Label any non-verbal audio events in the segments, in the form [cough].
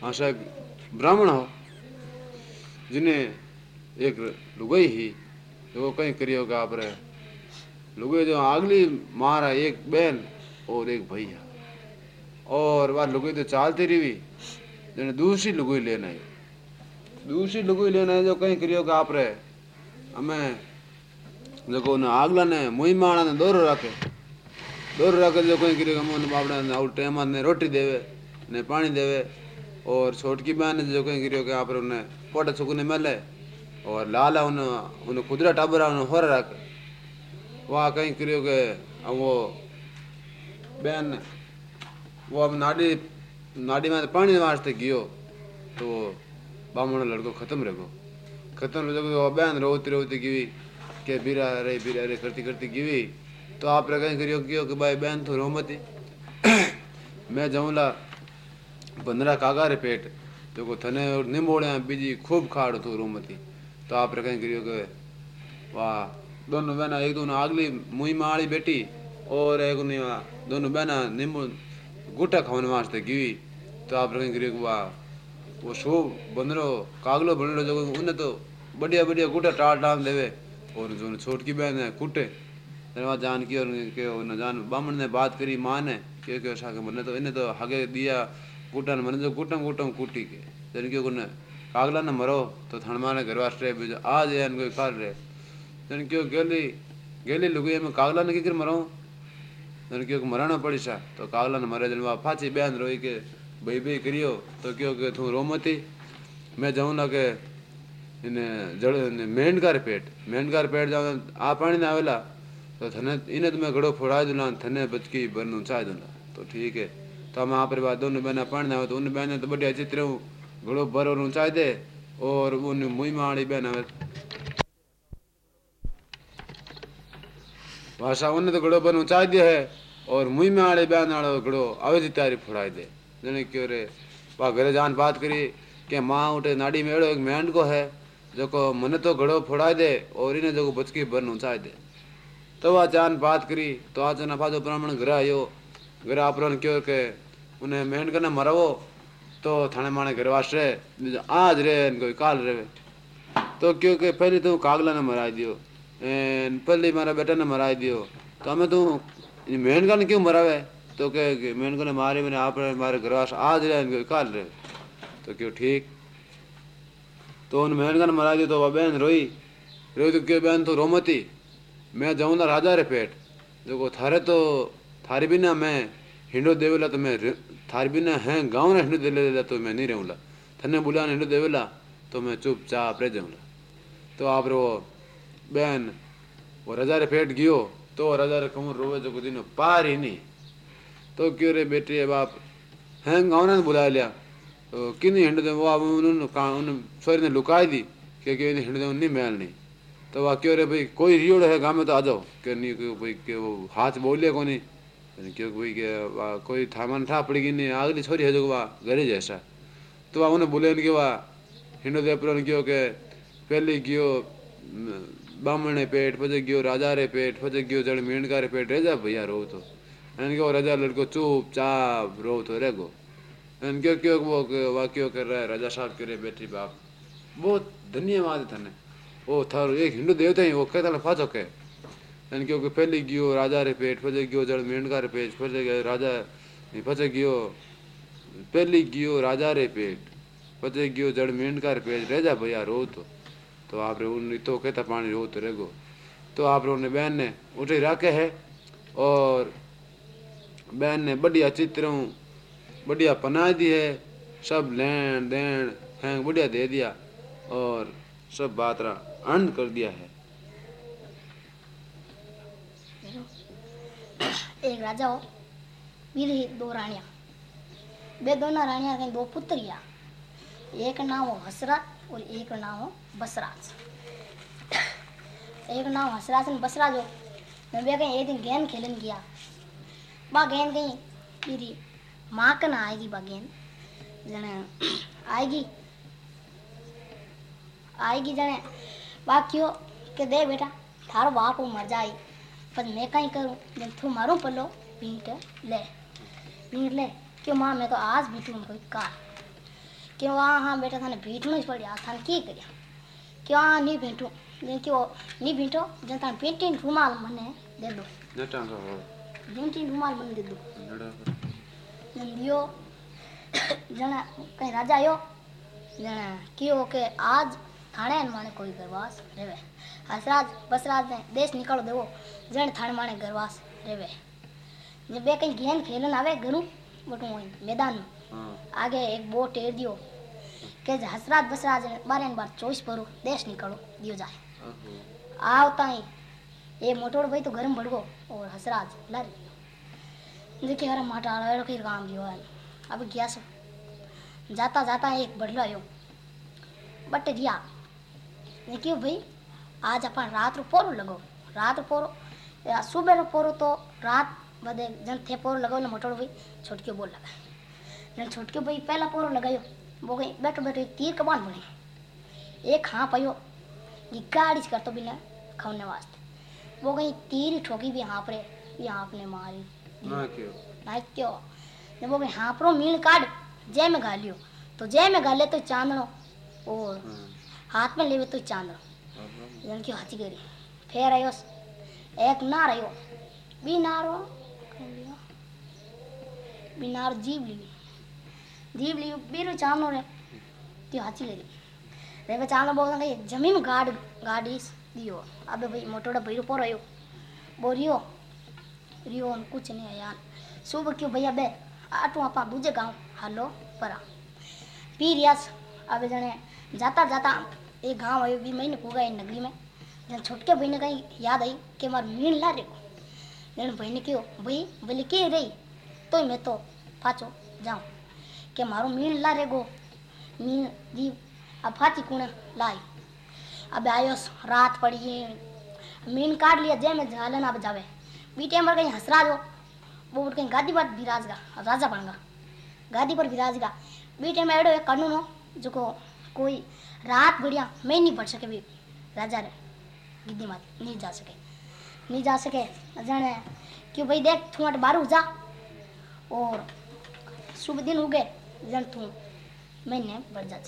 आशा ब्राह्मण हो जिन्हें एक लुगाई ही जो कहीं करियो का आप रहे लुगाई जो अगली मारा एक बहन और एक भैया और वह लुगाई तो चालती रही जने दूसरी लुगाई लेना है दूसरी लुगाई लेना है जो कहीं करियो का आप रहे हमें देखो ने आगला ने मुई माणा ने दोरो रखे दोरो रखे जो कहीं करियो हम बापड़ा ने आउट टाइम ने रोटी देवे ने पानी और छोटकी बहन जो कहीं करियो के आप उन्हें पोटा सुकने मिले और लाला उन उन खुदरा टाबरा उन होर रखे, वहाँ कहीं करियो के वो बहन, वो अब नाड़ी नाड़ी में पानी वास्ते गियो तो बामण लड़को खत्म रहो खत्म रहो बहन रोती रोती गिवी, के बीरा रे बीरा रे, करती करती गिवी तो आप कहीं करियो कियो कि भाई बहन तो रो [coughs] मैं जाऊँला पंद्रह कागा रे पेट तो को थने और निम्बोड़िया बीजी खूब खाड़ तो रो मती तो आप कहीं करियो कि वाह, दोनों बहना, एक दोनों अगली मुई माड़ी बेटी, और एक दोनों बहना नींबू गुटा खाने वास्ते गिवी तो आप कहीं करियो वाह, वो शो बंदरो, कागलो बन जो उन्हें तो बढ़िया बढ़िया गुटा टाल टाल देवे, और जो छोटकी बहन है, कुटे। वहाँ जान की और के जान बामण ने बात करी, माँ ने, के के के मने तो इन्हें तो हगे दिया गुटा ने मने जो गुटम गुटम कुटी के जन के को कागला ने मरो तो थणमा ने घर वास्ते बीजो आज है कोई कर रहे जन क्यों गेली गेली लुगे में कागला ने किकर मरो जन क्यों मराना पड़ी सा तो कागला ने मरे जन फाची बहन रोई के भाई भाई करियो तो क्यों के तू रोमती मैं जाऊँ ना के इन्हें जड़ मेंढकार पेट मेंढकार पेट जाओ आ पानी ने आवेला तो थने इन्हें तो मैं तो है आप दोनों बहना पानी आवे तो उन बहने तो बढ़िया चित्र घड़ो भर और चाह दे और उन मुई माड़ी बहन भाषा उन्हें तो घड़ो बन चाह दिया है और मुई में आड़े बहन आड़ो घड़ो आवे तैयारी फोड़ाई दे जने क्यों रे वहाँ घरे जान बात करी के माँ उठे नाड़ी में एक मेंढ को है जो को मन तो घड़ो फोड़ा दे और इन्हें जो बचकी बन ऊंचाई दे तो वह जान बात करी तो आज ना पाजो ब्राह्मण घर आयो घर आपरन क्यों के उन्हें मेहन करना मरवो तो थाने माने घर वास्ते आज रे कोई काल रे तो क्यों के पहले तो कागला ने मराई दियो पहले मारा बेटा ने मराई दियो तो हमें तू मेहन का क्यों मरावे तो के मेहन को ने मारे मैंने आप मारे घर वास आज रे कोई काल रे तो क्यों ठीक तो उन मेहन का मरा दियो तो वह बहन रोई रोई तो क्यों बहन तो रोमती मैं जाऊँ ना राजा रे पेट देखो थारे बिना मैं हिंडो देवेला तो मैं थारी बिना है गाँव ना हिंडो दे तो मैं नहीं रहूँगा थने बुला हिंडो देवेला तो मैं चुपचाप रह जाऊँगा तो आप रो बहन, वो राजा पेट गियो तो राजा रे रोवे जो दिन पार ही नहीं। तो क्यों रे बेटे बाप हैं गाँव ने बुला लिया। तो किन हिंड दे वो उन्होंने सोरी ने लुकाई दी कि हिंड दे नहीं मैल नहीं। तो वह क्यों रे भाई, कोई रियोड़ है गाँव में तो आ जाओ। कि नहीं क्यों भाई, के वो हाथ बोलिए को नहीं क्यों भाई के वह कोई थामान ठा पड़ेगी नहीं अगली छोरी है जो वह घरे जैसा तो वह उन्हें बोले कि वह हिंडो देवपुर क्यों के पहले गियो बामणे पेट पजे गियो राजा रे पेट पजे गियो जड़ मीणका रे पेट रह जा भैया रो तो एन क्यों राजा लड़को चुप चाप रो तो रह गो एन क्यों क्यों वो वह क्यों कर रहा है राजा साहब करे बेटी बाप बहुत धन्यवाद थने ओ थारो एक हिंदू देवता ही एन क्योंकि पहले गियो, राजा रे पेट फजे गियो, जड़ मेंढका रे पेट फजे गयो, राजा फजे गियो। पहले गियो, राजा रे पेट फजे गियो, जड़ मेंढका रे पेट। रह जा भैया रो तो तो आप रे उन तो कहता पानी रो तो रेगो तो आप रे उन्हें बहन ने उठे रखे है और बहन ने बढ़िया चित्र, बढ़िया पना दी है। सब लेन देन हैं बढ़िया दे दिया और सब बात रहा अंड कर दिया है। एक राजा हो मेरी दो रानिया। बे दोनों रानिया के दो पुत्रिया एक नाम हो हसराज और एक नाम हो बसराज। एक नाम हसराज और बसराज हो। मैं बे कहीं एक दिन गेंद खेलन गया। बा गेंद कहीं मेरी माँ का ना आएगी, बा गेंद। जने आएगी आएगी जने। बा क्यों? के दे बेटा, थारो बाप मर जाए पर मैं कहीं करूँ जब तू मारूँ पलो पीट ले पीट ले क्यों माँ मैं तो आज भी तू कोई कार क्यों हाँ हाँ बेटा थाने भीटणो ही पड़ा थाने की करया क्यों हाँ नहीं भेंटू जे क्यों नहीं भेंटो जन थाने पेंटिंग रुमाल मने दे दो पेंटिंग रुमाल मने दे दो नड़ा जन दियो जन कहीं राजा आयो जन क्यों के आज थाने न माने कोई गरवास रेवे जण थाण माने गरवास रेवे जब बे कई गेम खेलन आवे गरू बटू मैदान में आगे एक बोट एर दियो के हसरात बसरात बारे बार चोइस परो देश निकलो दियो जाए आवता ही ये मोटोड़ भाई तो गरम भड़गो और हसराज लर देखे हरा माटा आलो एरो कई काम दियो है अब गया सो जाता जाता एक बड़लो आयो बट रिया देखियो भाई आज अपन रात रो पोरो लगो रात पोरो या सुबह रो पोरो तो रात बदे जन थे पोरो लगो ने मोटोड़ भाई छोटकियो बोल लगा जन छोटकियो भाई पहला पोरो लगायो वो गई बैठो बैठो तीर कमान बने एक हाँ पायो ये गाड़ी करतो बिना खाने वास्ते वो कहीं तीर ही ठोकी भी हाँप रे भी हाँप ने मारी ना क्यों ना क्यों ने वो कहीं हाँप रो मीण काट जय में गालियो तो जय में गाले तो चांदनो और हाथ में लेवे तो चांदनो जन की हाथी करी फेर आयो एक नार आयो। बी नारो बी नार जीव ली जीव ली बीरो चांदनो रे, त्यो हाथी करी रे चांदनो बोल कहीं ज़मीन गाड़, गाड़ी दियो। अबे भाई मोटोड़ा भैरो पोर आयो। बोरियो, रियो न कुछ नहीं है यार। सुबह क्यों भैया बे, आटू आपा दूजे गाँव, हालो, परा। पी रियास, अबे जने जाता जाता एक गाँव आयो, बी महीने पुगा इन नगरी में। जन छोटके बहन का याद आई कि मार मीन ला रे जन बहन के भाई बोले, के रही तो मैं तो फाचो जाऊँ। के मारो मीन ला रहे गो मीन जी अब फाची कुणे लाई। अब आयोस, रात पड़ी मीन काट लिया जे में झालन अब जावे। बीटे मर कहीं हसरा जो, वो उठ कहीं गादी पर विराजगा राजा बनगा गादी पर विराजगा बीटे में एक कानून हो, जो को कोई रात बढ़िया मैं नहीं पढ़ सके भी, राजा रे। गिद्दी मात नहीं जा सके नहीं जा सके जाने क्यों भाई देख तू अट बारू जा और शुभ दिन उगे जन तू मैंने बढ़ जा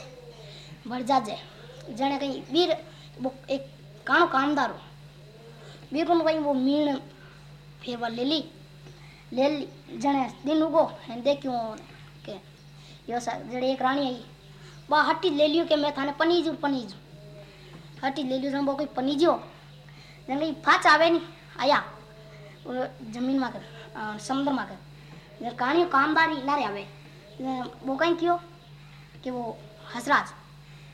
बढ़ जा जने कहीं वीर वो एक काणो कामदार हो वीर को कहीं वो मीण वो ले ली ले ली जने दिन उगो हैं देखियो के यो सा जड़े एक रानी आई बा हट्टी ले लियो के मैं थाने पनीजू पनीजू कोई पनीजो जन कहीं फाच आवे नहीं आया ज़मीन में कर समुद्र में कर जन कहानी कामदारी लारे आवे जन वो कहीं क्यों कि वो हसराज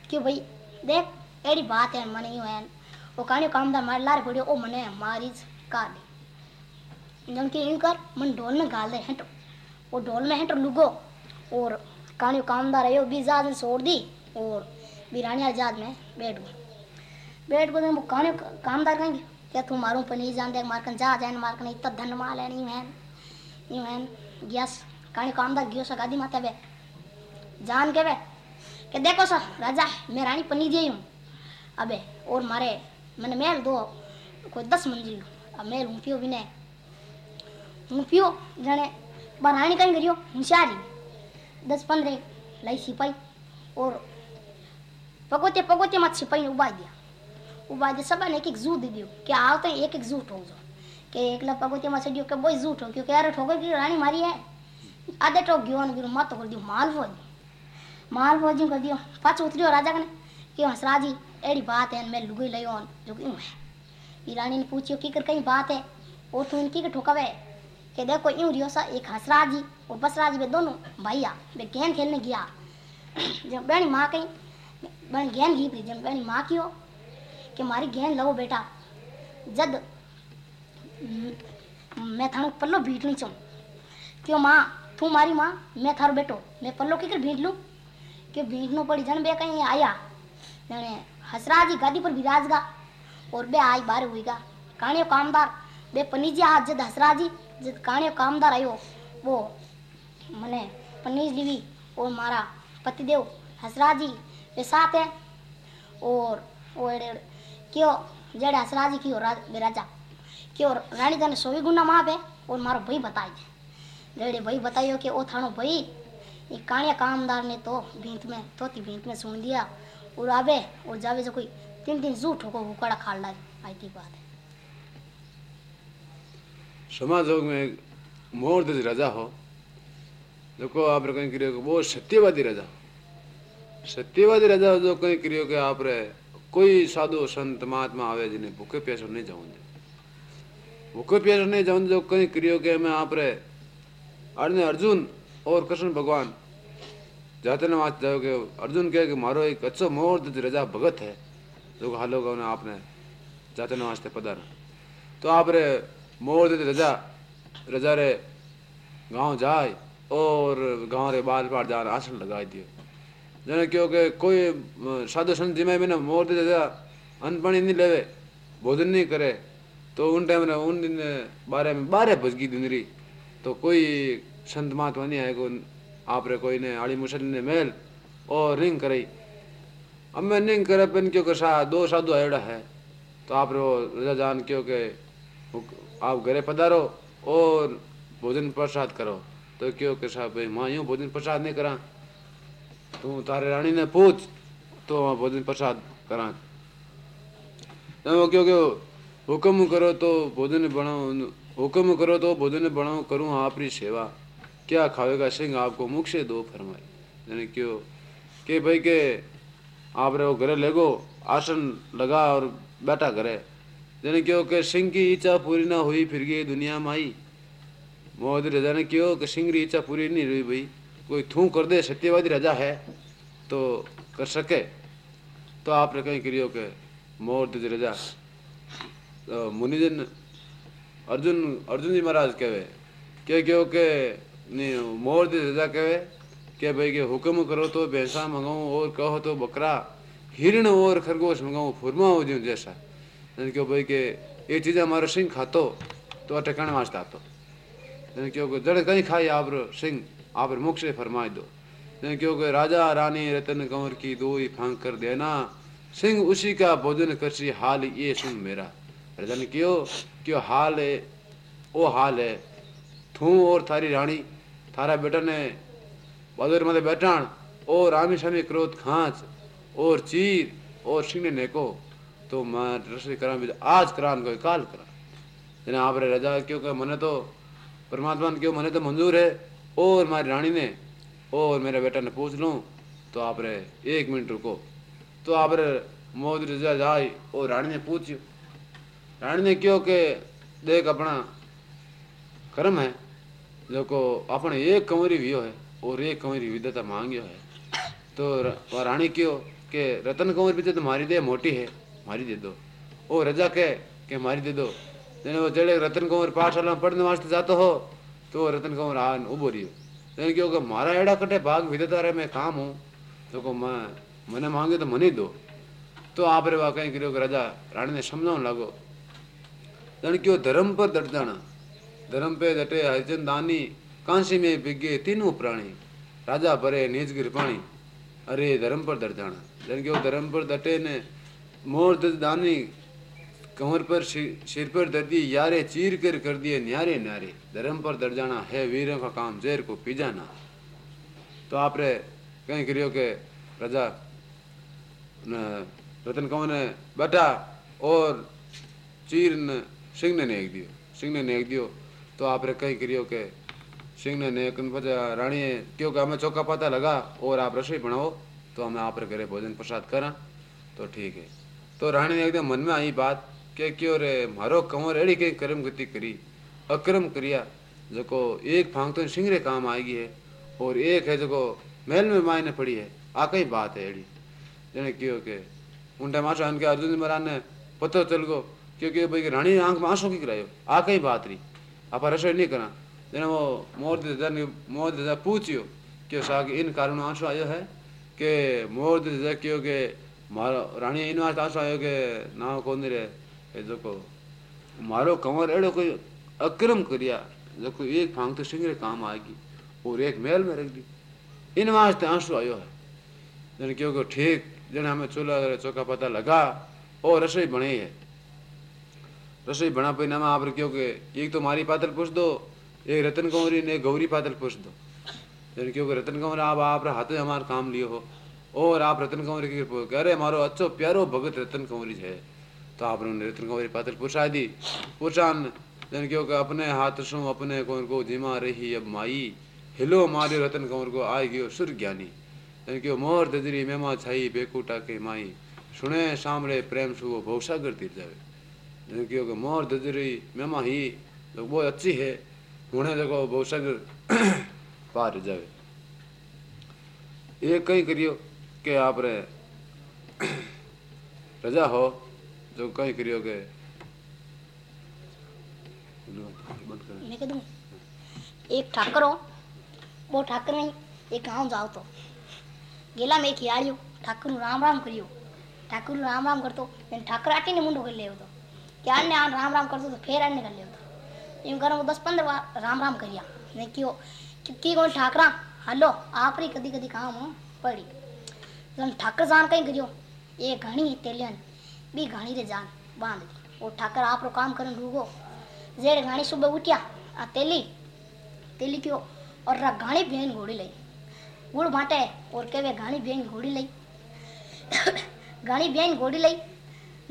क्यों भाई देख एड़ी बात है મને यूँ है वो कहानी कामदार मार लारे पड़ियो ओ मने मारी कार दी जन के कर मन ढोल में गाल दे हटो वो ढोल में हटो लुगो और कहानी कामदार आयो जहाज़ में छोड़ दी और बिरानिया जहाज़ में बैठ गई बैट बोल वो काम कामदार कहेंगे, क्या तू मारू पर नहीं जान दे मारकन जा जाए मारकन इतना धन माल है नहीं मैन नहीं मैन गैस कहने कामदार गियो सा गादी माता वे जान के वे के देखो सर, राजा, मैं रानी पनी दी हूँ, अबे, और मारे, मैंने मेल दो, कोई दस मंजिल, अब मेल हूँ पियो बिने हूँ पियो, जने बरानी कहीं करियो होशियारी दस पंद्रह, लाई सिपाही, और पकोते पकोते मत सिपाही ने उबा दिया। उबाई दिया सब ने एक एक जू दे दियो कि आओ तो एक एक जू ठोक दो કે એકલા પગોતિયામાં ચડ્યો કે બોય જૂ ઠોક્યો કે અરે ઠોકો કે રાણી મારી હે આદે ઠોક ગયો અને બીરું માતો કરી દીધું માલ હોય माल भोजी कर दियो पाछ उतरियो राजा कने कि हंसराजी एड़ी बात है मैं लुगई लयो जो क्यों है ई रानी ने पूछियो की कर कहीं बात है और तू इनकी के ठोकावे कि देखो यूं रियो सा एक हंसराजी और बसराजी वे दोनों भैया वे गेंद खेलने गया जब बेनी माँ कहीं बन गेंद ली थी जब बेनी माँ की हो कि मारी घेन लो बेटा। जद मैं थानो पल्लो भीटनी चाहूँ क्यों माँ? तू मारी माँ, मैं थारो बेटो। मैं पल्लो की कर भीट लूँ? क्यों भीटनो पड़ी? जन बे कहीं आया। जने हसराज ही गादी पर विराज गा, और बे आई बार हुई गा। काणियो कामदार, बे पनीजी आज जद हसराज ही जद काणियो कामदार आयो, वो मने पनीज लीवी, और मारा पतिदेव हसराज जी वे साथ है, और वो क्यों? जड़े हसराजी की राज राजा क्यों? रानी तने सोवी गुना माँ पे, और मारो भाई बताई जेड़े भाई बताइयो कि ओ थानो भाई एक कानिया कामदार ने तो भींत में तोती भींत में सुन दिया और आवे, और जावे जो कोई तीन तीन जू ठोको हुकड़ा खाड़ लाए। आई थी बात है। समाजोग में मोर दज राजा हो। देखो, आप कहीं करियो वो सत्यवादी राजा सत्यवादी राजा जो कहीं करियो के आप रे कोई साधु संत महात्मा आवे जिन्हें भूखे प्यास नहीं जाऊँगे भूखे प्यास नहीं जाऊँगे जो कहीं करियो के मैं आप रे अर्जुन और कृष्ण भगवान जाते न वहाँ जाओगे अर्जुन कहे कि मारो एक अच्छो मोर रजा भगत है जो हालो का आपने जाते न वास्ते पधारा तो आप रे मोर रजा रजा रे गाँव जाए और गाँव रे बाल पार जान आसन लगा दियो साधु संत जिम्मे में ना मोर दे रजा अन्न पानी नहीं लेवे भोजन नहीं करे तो उन टाइम में उन दिन बारे में बारह भजगी दिन रही तो कोई संत महात्मा नहीं आएगा आप रे कोई ने आड़ी मुसल ने मेल और रिंग कराई अब मैं रिंग करे पेन क्यों सा दो साधु आयोड़ा है तो आप रो रजा जान क्यों के आप घरे पधारो और भोजन प्रसाद करो तो क्यों के साहब भाई माँ यूँ भोजन प्रसाद नहीं करा तू तारे रानी ने पूछ तो भोजन प्रसाद करा तो क्योंकि हुक्म करो तो भोजन बनाओ हुक्म करो तो भोजन बनाओ करूँ आपकी सेवा क्या खावेगा सिंह आपको मुख से दो फरमाए यानी क्यों के भाई के आप रहो घरे लेगो आसन लगा और बैठा करे यानी क्यों के सिंह की इच्छा पूरी ना हुई फिर गई दुनिया में आई मोहम्मद रजा ने क्यों कि सिंह की इच्छा पूरी नहीं हुई भाई कोई थू कर दे, सत्यवादी राजा है तो कर सके। तो आपने कहीं करियो के मोहम्मद रजा। तो मुनिजन अर्जुन अर्जुन जी महाराज कहे के क्यों के मोर दे रजा कहे कि भाई के हुक्म करो तो भैंसा मंगाऊं और कहो तो बकरा, हिरण और खरगोश मंगाऊं फुरमा हो जाऊँ जैसा। क्यों भाई के ये चीज़ हमारा सिंह खातो तो ठिकाने वास्ते आतो क्योंकि जड़ कहीं खाई आप सिंह आप से फरमाए दो। क्योंकि राजा रानी रतन कंवर की दो ही फांक कर देना सिंह उसी का भोजन करसी, हाल ये सुन मेरा। रजन क्यों? क्यों हाल है? वो हाल है। थू और थारी रानी, थारा बेटा ने बदर मत बैठाण और आमी सामी क्रोध खांच, और चीर, और सिंह ने नेको। तो मैं रसोई करा आज करान कोई काल करा। आप रजा क्योंकि मने तो परमात्मा क्यों, मने तो मंजूर है। और हमारी रानी ने, और मेरे बेटा ने पूछ लूँ तो आप रे एक मिनट रुको। तो आप रे मोद रजा जाए और रानी ने पूछियो, रानी ने क्यों के देख अपना कर्म है जो को अपने एक कंवरी वियो है, और एक कंवरी विद्यता मांगियो है। तो रानी क्यों के रतन कंवर भी तो मारी दे, मोटी है, मारी दे दो। ओ रजा के के मारी दे दो। जने वो जड़े रतन कंवर पाठशाला में पढ़ने वास्ते जातो हो तो रतन कंवर आन उबो रियो जने क्यों के मारा एड़ा कटे भाग विद्यता रे मैं काम हूँ तो को मैं मने मांगे तो मनी दो तो आप रे वा कहीं करियो रजा रानी ने समझाने लगो जन क्यों धर्म पर डट जाना धर्म पे डटे हरिचंद दानी कांसी में बिगे तीनों प्राणी राजा भरे नीच गिर पानी अरे धर्म पर डर जाना जन के धर्म कमर पर सिर पर दर दिए यारे चीर कर कर दिए न्यारे न्यारे। धर्म पर दर जाना है वीरों का काम, जेर को पी जाना तो आप रे कहीं करियो के राजा रतन कंवर ने बटा और चीर ने, सिंह ने नेक दियो। सिंह ने नेक दियो तो आप रे कहीं करियो के सिंह ने नेक रानी क्योंकि हमें चौका पता लगा और आप रसोई बनाओ तो हमें आप रे घरे भोजन प्रसाद करा। तो ठीक है। तो रानी ने एकदम मन में आई बात के क्यों रे? मारो कंवर एड़ी कहीं कर्म गति करी। अक्रम करिया जो एक फांग तो सिंह रे काम आएगी है, और एक है जो महल में मायने पड़ी है। आ कई बात है एड़ी। जने क्यों के? उन टाइम आशा के अर्जुन महाराज ने पता चल गो क्योंकि भाई रानी आँख में आँसू की करायो? आ कई बात रही आप रसोई नहीं करा। जने वो मोर दादा ने, मोर दादा पूछियो कि साग इन कारण आँसू आयो है? कि मोर दादा क्यों के मारो, रानी इन आँसू आयो के ना कौन रे जो मारो कंवर एड़ो कोई अक्रम करिया जो एक फांग तो सिंगरे काम आएगी और एक महल में रख दी इन वास्ते आँसू आयो है जने क्यों को ठीक जने हमें चूल्हा चौका पता लगा और रसोई बनी है रसोई बना परिणाम आप क्यों के एक तो मारी पातल पूछ दो एक रतन कंवरी ने गौरी पातल पूछ दो जन क्योंकि रतन कंवर आप आप हाथ हमारे काम लियो हो और आप रतन कंवर की कह रहे मारो अच्छो प्यारो भगत रतन कंवरी है तापनु निरतन पातल पुरुषादि। पुरुषान जन क्यों का अपने हाथ सो अपने कौन को जिमा रही अब माई। हिलो मारे रतन कौर को आई गयो सुर ज्ञानी। जन क्यों मोर दजरी मेमा छाई बेकूटा के माई। सुने सामरे प्रेम सु वो कर तीर जावे। जन क्यों का मोर दजरी मेमा ही तो वो अच्छी है। उन्हें देखो कर [clears throat] पार जावे। ये कहीं करियो के आप रे [clears throat] रजा हो। तो कहीं करियोगे मैं कह दूँ। एक ठाकर हो, वो ठाकर नहीं, एक गाँव जाओ तो। गेला में खियाड़ियो ठाकुर राम राम करियो। ठाकुर राम राम करतो मैंने ठाकुर आटी ने मुंडो कर ले तो। क्या अन्य राम राम करतो तो फेर आने कर ले तो। इन करो दस पंद्रह राम राम करिया। नहीं क्यों क्योंकि कौन ठाकरा? हेलो आप री कदी कदी काम पड़ी। जन ठाकर जान कहीं करियो, ये घणी तेलियन बी घणी रे जान, बाँध वो ठाकर आप रो काम करन रूगो। जेड़ घाणी सुबह उठिया, आ तेली तेली क्यों? और रा घाणी भेन घोड़ी लई। गुड़ बाटे, और केवे घाणी भेन घोड़ी लई। [coughs] घाणी भेन घोड़ी लई।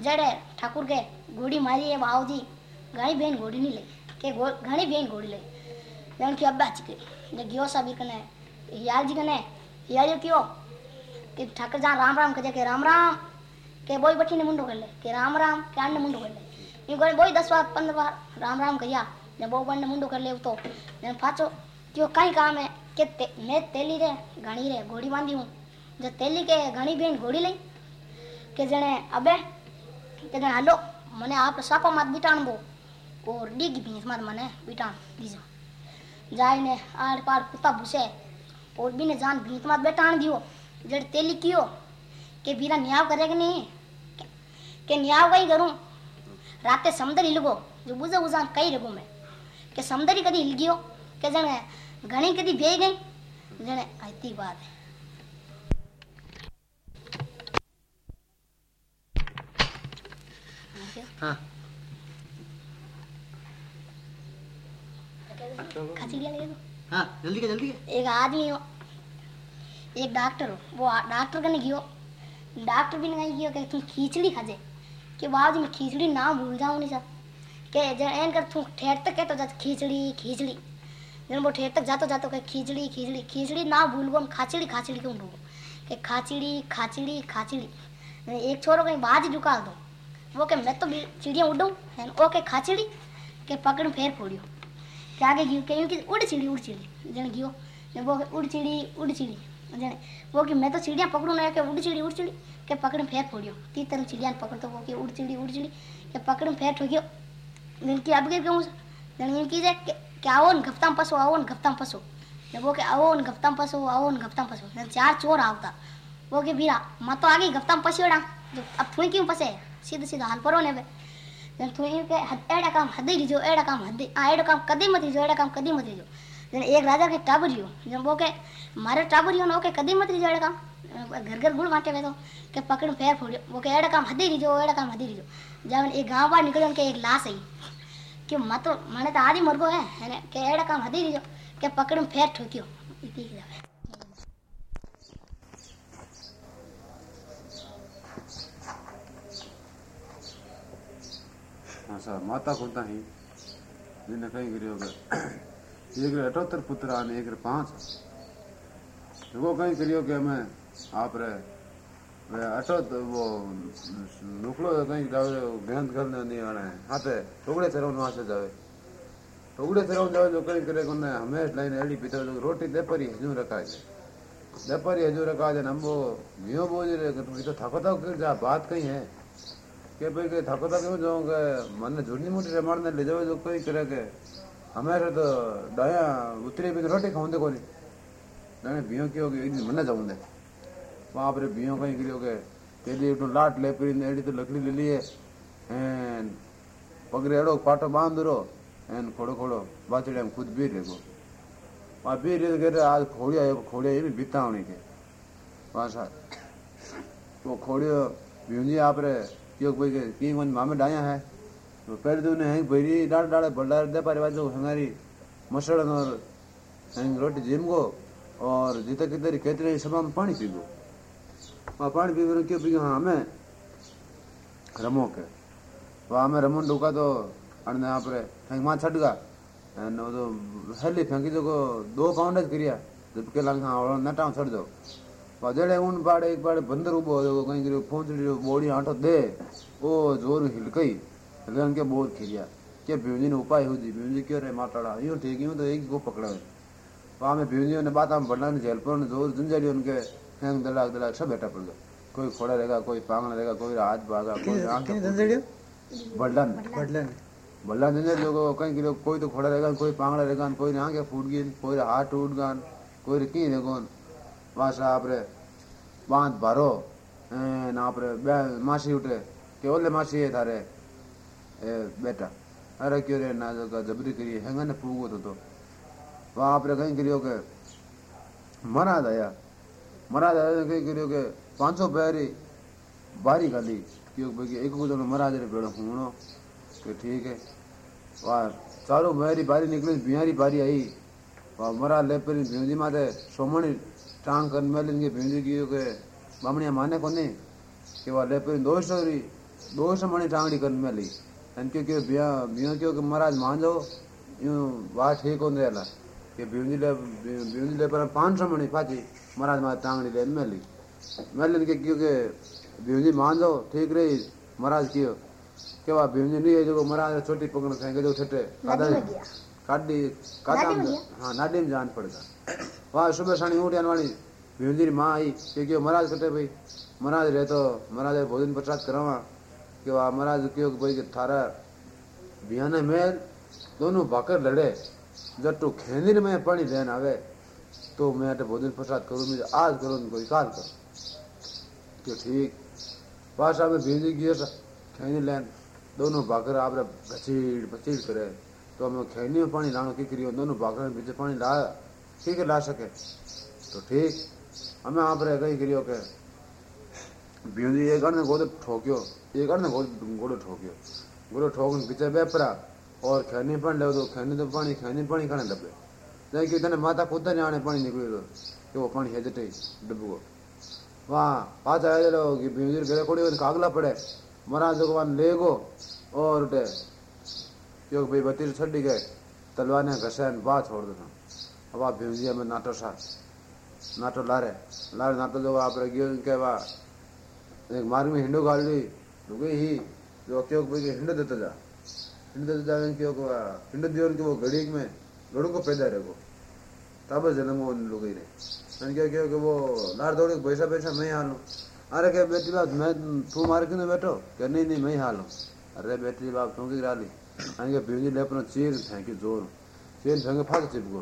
जड़े ठाकुर के घोड़ी मारी है बाव जी घाणी भेन घोड़ी नहीं लई। के घाणी भेन घोड़ी लई। जन की अब्बा चिके जे गियो सा भी कने यार जी कने यार क्यों? कि ठाकर जहाँ राम राम। के के बोई बठी ने मुंडो कर ले के राम राम के आने मुंडो कर ले। यूँ करे बोई दस बार पंद्रह बार राम राम कहिया ने बो बन मुंडो कर ले तो ने पाछो क्यों कई काम है के ते, मैं तेली रे घणी रे घोड़ी बांधी हूँ। जो तेली के घणी बेन घोड़ी लई के जने अबे के जने हलो मने आप सापो मत बिटाण बो। और डीगी भींस मत मने बिटाण दीजो जाय ने आड़ पार कुत्ता भूसे और भी ने जान भींस मत के न्याव कहीं करूँ राते समंदर हिलगो जो बुझा बुझा कई रगो मैं के समंदर ही कदी हिल गयो के जने घणी कदी भे गई जने आती बात है हाँ खांसी लिया ले दो हाँ जल्दी के जल्दी के एक आदमी हो एक डॉक्टर हो वो डॉक्टर कने गयो डॉक्टर भी नहीं गयो कि तुम खिचड़ी खाजे कि बाबू मैं खिचड़ी ना भूल जाऊँ नहीं सा के जन एन कर तू ठेठ तक कहतो जा, खिचड़ी खिचड़ी। जन वो ठेठ तक जातो जातो कहे, खिचड़ी खिचड़ी खिचड़ी ना भूल गो खाचड़ी खाचड़ी क्यों भूल? के खाचड़ी खाचड़ी खाचड़ी। एक छोरो कहीं बाज झुका दो। वो के मैं तो चिड़िया उड़ूं ओ के खाचड़ी। के पकड़, फेर फोड़ियो। के गयो के यूँ की उड़ चिड़ी उड़ चिड़ी। जन गयो वो उड़ चिड़ी उड़ चिड़ी। जने वो कि मैं तो चिड़िया पकड़ू ना के उड़ चिड़ी उड़ चिड़ी। के पकड़ फेर फोड़ियो ती तरह चिड़िया ने पकड़ तो वो कि उड़ चिड़ी उड़ चिड़ी के पकड़ फेर ठोकियो जन की अब के कहूँ जन इनकी जे के के आओ न गफ्ताम पसो आओ न गफ्ताम पसो ने वो के आओ न गफ्ताम पसो आओ न गफ्ताम पसो जन चार चोर आवता वो के बीरा मत तो आगे गफ्ताम पसियोड़ा जो अब थुई क्यों पसे सीधे सीधा हाल परो ने बे जन थुई के एड़ा काम हद ही जो एड़ा काम हद आ एड़ा काम कदी मत जो एड़ा काम कदी मत जो जन एक राजा के टाबरियो जन वो के के घर घर गुड़ बांटे वे तो के पकड़ फेर फोड़ियो वो के एड़ा काम हदी जो एड़ा काम हदी जो जब एक गाँव बाहर निकलो के एक लाश आई कि मत मने तो आदि मरगो है है के एड़ा काम हदी जो के पकड़ फेर ठोकियो की असा माता खुदा ही जिन्हें कहीं गिरियो के एक अठहत्तर पुत्र आने एक पाँच वो कहीं करियो के हमें આપણે અશોધ વો નુકલો નહીં જાવે ગહેંત ઘરને નહીં અણે હાથે ટુકડે ફેરવવાનું હાથે જાવે ટુકડે ફેરવવાનું જાવે જો કરી કરે કોને હંમેશ લઈને એડી પીતો રોટી દેપરી હજુ રખાય છે દેપરી હજુ રખાય છે ને અંબો મીઓ બહુ જ તો થાકો થાક જા વાત કઈ હે કે ભાઈ કઈ થાકો થાક એવું જાઉં કે મને જૂની મોટી રમાડને લઈ જાવ જો કઈ કરે કે હંમેશા તો દયા ઉતરી પછી રોટી ખાવું દે કોની દાણે ભીઓ કેવો કે મને જવું દે वहाँ पर बियो कहीं करियो के तेली उठो लाट ले परी एड़ी तो लकड़ी ले लिए एन पगरे एड़ो पाटो बांधरो। एन, खोड़ो खोड़ो। बाचड़े में खुद भी रेगो। वहाँ भी रे के आज खोड़िया खोड़िया ये भी बितावनी के। वहाँ सा, वो खोड़ियो ब्यूंजी आप रे, क्यों कोई के की मन मामे डाया है? तो पेड़ दूने हैं, भरी, डाल, डाले बल्ला दे पारे बाजू हमारी मसड़ और, हैं, रोटी जिम को और जिते किते केतरे सभा में पानी पीबो वहाँ पानी पीबो क्यों पीबो हाँ रमो के। वहाँ हमें रमन डूका तो अड़ने यहाँ पर फेंक माँ छट गा वो तो हेली फेंकी जो को दो पाउंड करिया। जब के लंग हाँ नटाव छड़ दो। वहाँ जड़े उन पाड़े एक पाड़े बंदर उबो हो कहीं करियो रही बॉडी आटो दे। ओ ज़ोर हिलकई। हिलन के बोर खिरिया के भीमजी ने उपाय हो जी भीमजी क्यों रे माताड़ा? यूँ ठीक, यूँ तो एक को पकड़ा वहाँ में भीमजी ने बात हम बड़ा ने जेल पर ज़ोर झंझारी उनके। हैंग दलाक दलाक सब बैठा पड़ गया। कोई खोड़ा रहेगा कोई पांगड़ा रहेगा कोई हाथ भागा कोई किन बड़लन बडलन बल्ला दिन लोग कहीं किलो कोई तो खोड़ा रहेगा कोई पांगड़ा रहेगा कोई आँखें फूट गई कोई हाथ टूट गया कोई की देखो। वहाँ से आप रे बाँध भरो ना आप रे बे- मासी उठे। के ओले मासी है थारे? ए बेटा अरे क्यों रे ना जो जबरी करी हैंगा ने पूगो तो तो। वहाँ आप रे कहीं करियो के मरा दया दया कहीं करियो के पाँच पैरी बारी खाली क्यों? भाई एक को जो मरा दे बेड़ो हूणो कि ठीक है। वाह चारों मेरी बारी निकली, बिहारी बारी आई। वाह मरा ले पर भींजी माते सोमणी टांग कर मेल इनके भींजी की के बामणिया माने कोने। कि वाह ले पर दो सौ री दो सौ मणी टांगड़ी कर मेली। इनके क्यों बिया बिया क्यों कि महाराज मान जाओ? यूँ वाह ठीक होने वाला। कि भींजी ले भींजी ले पर पाँच सौ मणी पाची महाराज मारे तांगड़ी मैली मेली मेली के क्योंकि भीम जी मान जाओ ठीक रही। महाराज कियो? के बाद भीम जी नहीं है जो महाराज छोटी पकड़ फेंके जो छठे कादा काडी कादा हाँ, नाडी में जान पड़ता। वाह सुबह साणी उठियान वाली भीम जी माँ आई। के महाराज कटे भाई। महाराज रहे तो महाराज भोजन प्रसाद करवा। के वा महाराज क्यों भाई के थारा बिहाने में दोनों भाकर लड़े। जट्टू खेंदीर में पानी लेन आवे। तो मैं अटे भोजन प्रसाद करूँ, मुझे आज करो कोई काल कर। क्यों ठीक। पास में भीमजी की खेंदी लेन। दोनों भाकर आप घसीट बचीट करे। तो हमें खैनी में पानी लाना की करियो दोनों भाकर में बीच पानी ला ठीक है ला सके। तो ठीक। हमें आप रे कहीं करियो के। बिंदी एक अड़ ने गोदे ठोकियो, एक अड़ ने गोदे गोदे ठोकियो। गोदे ठोकन पीछे बेपरा और खैनी पानी ले तो खैनी तो पानी, खैनी पानी खाने डब्बे कि तने माता पानी निकलियो तो कि वो पानी है जटे डब्बू को। वहाँ पाँच जो कि बिंदी गले कोड़ी कागला पड़े। महाराज भगवान ले गो और उठे। क्यों भाई बत्तीस छड़ी गए। तलवार ने घसे बात छोड़ देना अब आप भीमजी में नाटो सा नाटो लारे। लारे नाटो जो आप रगियो के बा एक मार्ग में हिंडो गाल ली, रुके ही। जो क्यों भाई हिंडो देता जा। हिंडो देता जा क्यों हिंडो दियो के वो घड़ी में। लड़को को पैदा रहे को तब जन्म वो लोग ही रहे मैंने क्या क्यों कि वो लार दौड़ के पैसा पैसा मैं हालू अरे क्या बेटी बाप मैं तू मार क्यों नहीं बैठो क्या नहीं नहीं मैं ही हालू अरे बेटी बाप तू की डाली मैंने क्या भीमजी ले अपना चीर फेंकी जोर चीर फेंके फाट चिपको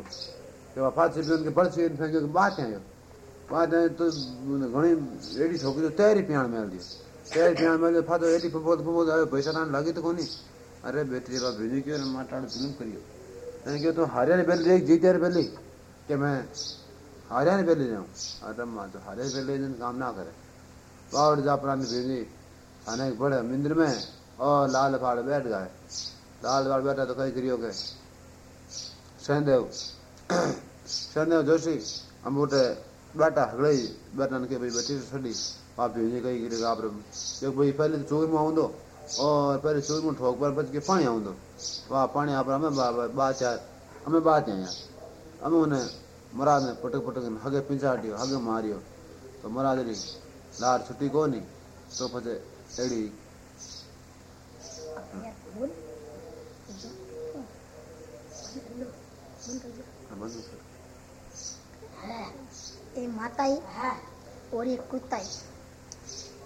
કે ફાટ સીપી કે બળ સીન ફેંક્યો કે બાત આયો બાત આયો તો ઘણી એડી છોકરી તો તૈયારી પ્યાણ મેળ દે તૈયારી પ્યાણ મેળ દે ફાતો એડી ફપોત ફપોત આવ્યો પૈસા ના લાગી તો કોની અરે બેટરી બાપ ભીજી ગયો ને માટાડો ફિલ્મ કર્યો ನನಗೆ ಇವತ್ತು ಹರಿಯಾಣ जीत यार पहले. कि मैं हरियाणा पे ले जाऊँ। अरे माँ तो हरियाणा पहले ले काम ना करे। बावड़ जा प्राण भेजी थाने के बड़े मिंद्र में, और लाल फाड़ बैठ गए लाल फाड़ बैठा तो कई करियो गए। शरणदेव शरणदेव जोशी हम उठे बैठा हगड़े बैठा के भाई बैठी तो सड़ी आप भेजी कई गिर आप भाई, पहले तो चोरी में आऊँ और पहले सूर में ठोक, पर बच के पाणी आऊंदो तो। वाह पाणी आ पर हमें बा बा चार, हमें बा चाहिए हमें उन्हें मराद ने पटक पटक, हगे पिंचाटियो हगे मारियो। तो मराद री लार छुट्टी को नहीं तो पछे एड़ी। एक माता ही और एक कुत्ता ही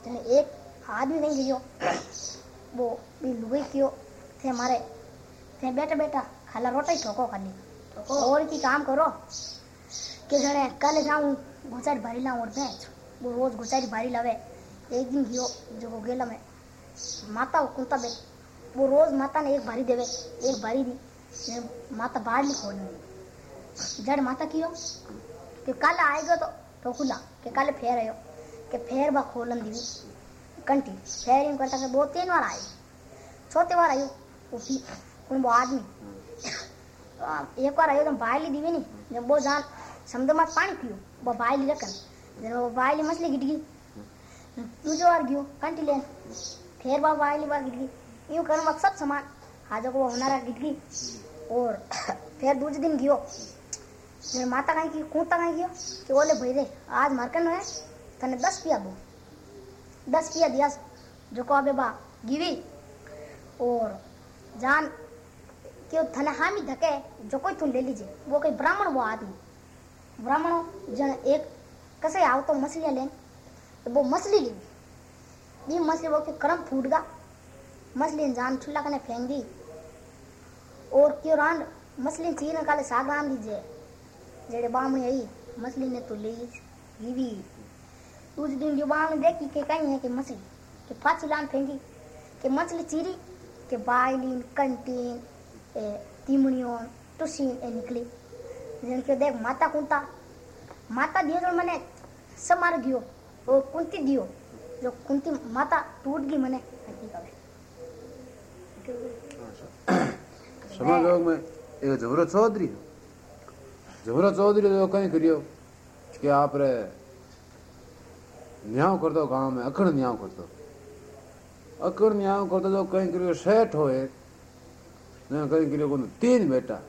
तो एक आदमी नहीं लियो वो भी लुगाई क्यों? थे मारे। थे बैठा बैठा खाला रोटा ही ठोको खाली। और की काम करो? कि जने कल जाऊँ घुसाड़ी भारी लाऊं और भैंस वो रोज घुसाड़ी भारी लावे। एक दिन गयो जो गेला में। माता कुत्ता बे। वो रोज माता ने एक भारी देवे एक भारी दी। माता बाहर नहीं खोलनी जड़ माता कियो? कि कल आएगा तो ठोकुला। कि कल फेर आयो। कि फेर बा खोलन दीवी। कंटी। फेर यूँ करता कि दो तीन बार आई चौथे बार भी कौन वो आदमी। एक बार आयो तो बाहर ली दीवी नहीं जब वो जान समुद्र में पानी पियो, वो बायली रखन। जन वो बायली मछली गिट गई, दूसरी बार गयो, कंटी लेन। फिर वो बायली बार गिट गई। यूँ कर सब सामान हाजो को वो होनारा गिट गई। और फिर दूसरे दिन गियो। जन माता कहीं की कूता कहीं गयो, कि बोले, भाई रे, आज मार्कन है, तने दस पिया दो। दस पिया दिया जो को अबे बा गिवी और जान क्यों थने हामी धके जो कोई तू ले लीजिए, वो कोई ब्राह्मण वो आदमी। ब्राह्मण, जन एक, कसे आओ तो मछलियाँ लें? तो वो मछली ली। ये मछली वो के करम फूट गा। मछली जान चुल्ला कने फेंक दी। और क्यों रान मछली चीन काले साग राम दीजिए जेड़े बामणी आई, मछली ने तो ली गिवी उस दिन जो ज़ुबान देखी के कहीं है कि मछली के लान फेंकी के मछली चीरी के बायलिन कंटीन ए तिमणियोन टुसीन ए निकली। जिनके देख माता कुंता माता दियो जो मैंने समार दियो वो कुंती दियो जो कुंती माता टूट गई मैंने समाज लोग में एक जबरा चौधरी जबरा चौधरी जो तो कहीं करियो कि आप रे न्याव करतो गाँव में अखण न्याव करतो अखण न्याव करतो जो कहीं करियो सेठ होए ने कहीं करियो को तीन बेटा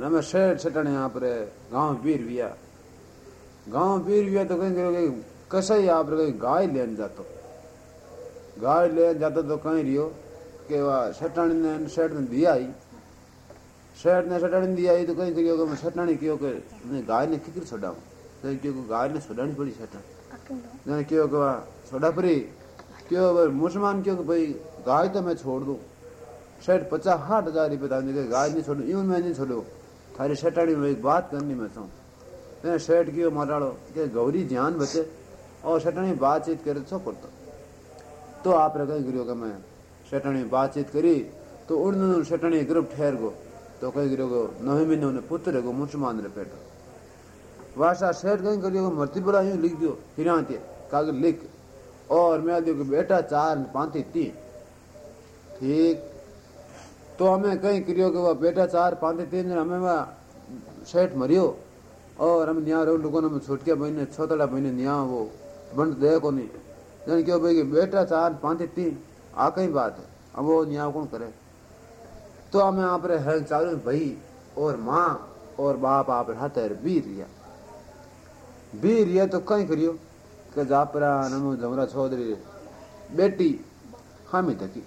नमे सेठ सेठने यहाँ पर गाँव पीर विया गाँव पीर विया तो कहीं करियो कहीं कसई यहाँ कहीं गाय लेन जातो गाय ले जातो तो कहीं रियो के वह सेठन ने सेठ ने दिया ही सेठ ने सटाणी दिया तो कहीं कहियो कि मैं सटाणी क्यों के गाय ने किकर छोड़ा तो क्योंकि गाय ने छोड़ानी पड़ी सटाणी कहो? कि छोड़ा परी। क्यों मुसलमान क्यों भाई, गाय तो मैं छोड़ दूँ। सेठ पचास साठ हज़ार रुपये था गाय नहीं छोड़ू यूँ मैं नहीं छोड़ो। थारी सेठाड़ी में एक बात करनी मैं चाहूँ मैंने सेठ क्यों माराड़ो? कि गौरी ध्यान बचे, और सेठाणी बातचीत करे तो करतो। तो आप कहीं करियो कि मैं सेठाणी बातचीत करी तो उन सेठाणी ग्रुप ठहर गो। तो कहीं करियो गो नवे महीने उन्हें पुत्र गो मुसलमान रे पेट वासा सेठ कहीं करियो मरती बोला यूँ लिख दियो हिराते कागज़ लिख। और मैं दियो कि बेटा चार पांती तीन। ठीक। तो हमें कहीं करियो कि वह बेटा चार पांती तीन, हमें वह सेठ मरियो। और हम न्या रो लोगों ने छुटके महीने छोतला महीने न्या वो बंद दे को नहीं जन क्यों भाई कि बेटा चार पांती तीन आ कहीं बात है। अब वो न्या कौन करे? तो हमें आप रे है चारों भाई और माँ और बाप आप हाथ बीर लिया। ભી રે તો કઈ કર્યો કે જાપરા નનુ જમરા છોદરી બેટી હામી ધકી.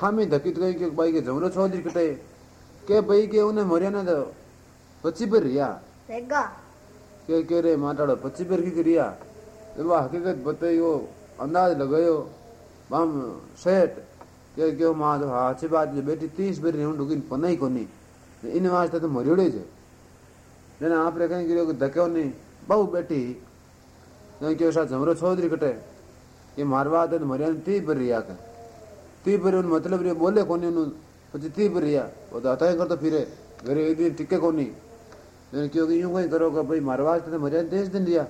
હામી ધકી તો કે ભાઈ કે જમરો છોદરી કટે. કે ભાઈ કે ઉને મર્યા ના પછી પર રહ્યા. ભેગા. કે કે રે માટાડો પછી પર કી કર્યા. એવા હકીકત બતાયો અંદાજ લગાયો આમ શેઠ કે કે માં હાચી વાત બેટી ત્રીસ બેરી હું ડૂગીને પનાઈ કોની? એને વાંચતા તો મર્યોડે છે. એને આપણે કઈ કર્યો કે ધક્યો નહીં. बहू बेटी क्योंकि चौधरी कटे, ये मारवा आते तो मरिया ती पर रिया का ती पर मतलब रे बोले को पची ती पर रिया। वो तो अतः कर तो फिरे घरे एक दिन टिके को नहीं क्योंकि यूँ कहीं करो का भाई मारवा आते तो मरिया देश दिन दिया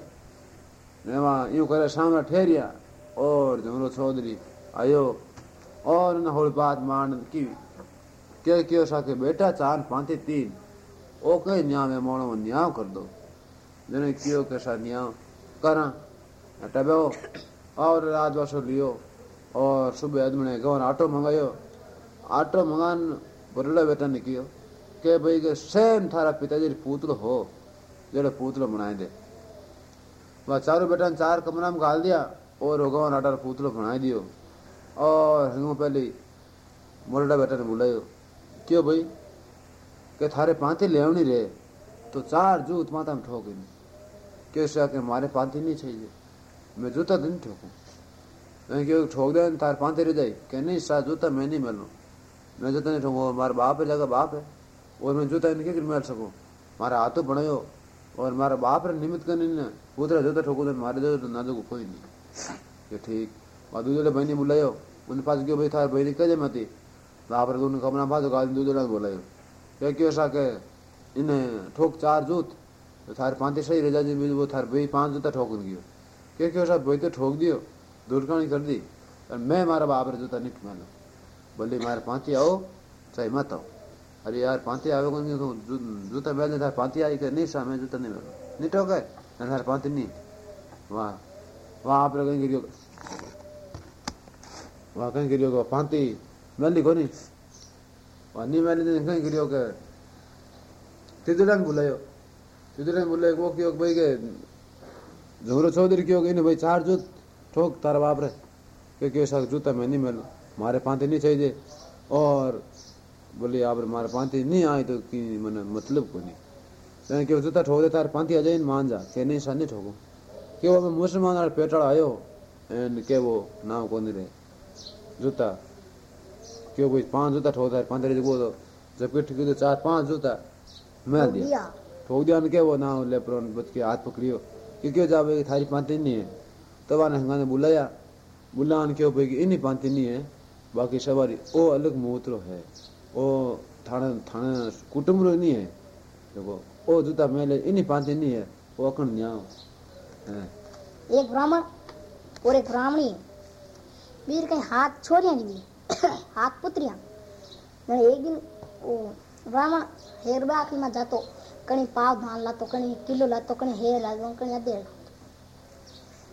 वहाँ यूँ करे सामना ठहरिया और जमरो चौधरी आयो, और न हो बात मान की क्या क्यों सा बेटा चार पाँच तीन ओके कहीं न्याय में मोड़ो न्याय कर दो। जने क्यों के साथ न्याव करा टबो और रात वासो लियो और सुबह आदमी ने गवन आटो मंगायो आटो मंगान बरड़ा बेटा ने कियो के भाई के सेम थारा पिताजी पुतलो हो जेड़े पुतलो बनाए दे वह चारों बेटा ने चार कमरा में गाल दिया और गवन आटा पुतलो बनाए दियो और हिंगो पहले मोरडा बेटा ने बुलायो क्यों भाई के थारे पांति लेवनी रे तो चार जूत माता में ठोक नहीं कैसे आके मारे पांति नहीं चाहिए। मैं जूता दिन ठोकू। मैं क्यों ठोक दे? तार पांति रह जाए। क्या नहीं सा जूता मैं नहीं मिलू। मैं जूता नहीं ठोकू। मारा बाप है, जगह बाप है। और मैं जूता इनके मिल सकूँ। मारा हाथों बनायो। और मारा बाप रे निमित्त करने ने। पुत्र जूता ठोकू तो मारे जो तो ना जो कोई नहीं। ये ठीक। और दूसरे बहनी बुलायो। उन पास क्यों भाई थार बहनी कहे मती। बाप रे उन कमरा पास गाल दूसरे बुलायो क्या क्यों सा के इन्हें ठोक चार जूत। तो थार पाँच सही रह जाती वो थार भाई पाँच जूता ठोक गयो। क्या क्यों साहब भाई तो ठोक दियो दुर्गानी कर दी, और मैं मारा बाप रे जूता नहीं मानो। बोले, मारे पाँच आओ, चाहे मत आओ। अरे यार पांती आवे कौन तो जूता मेल था पांती आई के नहीं सामे जूता नहीं मेल नहीं ठोक है ना पांती नहीं। वाह, वहाँ, आप लोग गिरियो वहाँ, कहीं गिरियो को पांती मेली कोनी। वहाँ, नहीं मेली कहीं गिरियो के तिदुरन बुलायो तिद्रेन बोले, वो क्यों, भाई, के झोरो चौधरी क्यों गई भाई, चार जूत ठोक, तार बाप रे। के के साथ जूता मैं नहीं मिल? मारे पांते नहीं चाहिए। और बोले आप मारे पांते नहीं आए तो कि मैंने मतलब को नहीं। क्यों जूता ठोक दे, तार पाती आ जाए, मान जा। के नहीं सा नहीं ठोको। के वो मुसलमान और पेटड़ आयो, एंड के वो नाम को नहीं रहे। जूता। क्यों भाई पाँच जूता ठोक दे, पांते ठोकता है पाँच जूता तो जबकि तो चार, पाँच जूता मैं दिया। ठोक दिया ने के वो ना लेप्रोन बच के हाथ पकड़ियो। कि क्यों जावे थारी पांती नहीं है। तब आने हंगा ने बुलाया। बुलान क्यों भाई कि इन्हीं पांती नहीं है। बाकी सवारी ओ अलग मूत्रो है। ओ थाने थाने कुटुंब रो नहीं है। देखो, ओ जूता मेले, इन्हीं पांती नहीं है। वो अकन न्याव एक ब्राह्मण और एक ब्राह्मणी। बीर कहीं हाथ छोरिया नहीं [coughs] हाथ पुत्रिया। एक दिन ब्राह्मण हेर बाकी में जातो। कहीं पाव धान लातो कहीं किलो लातो कहीं हेर लातो कहीं अधेर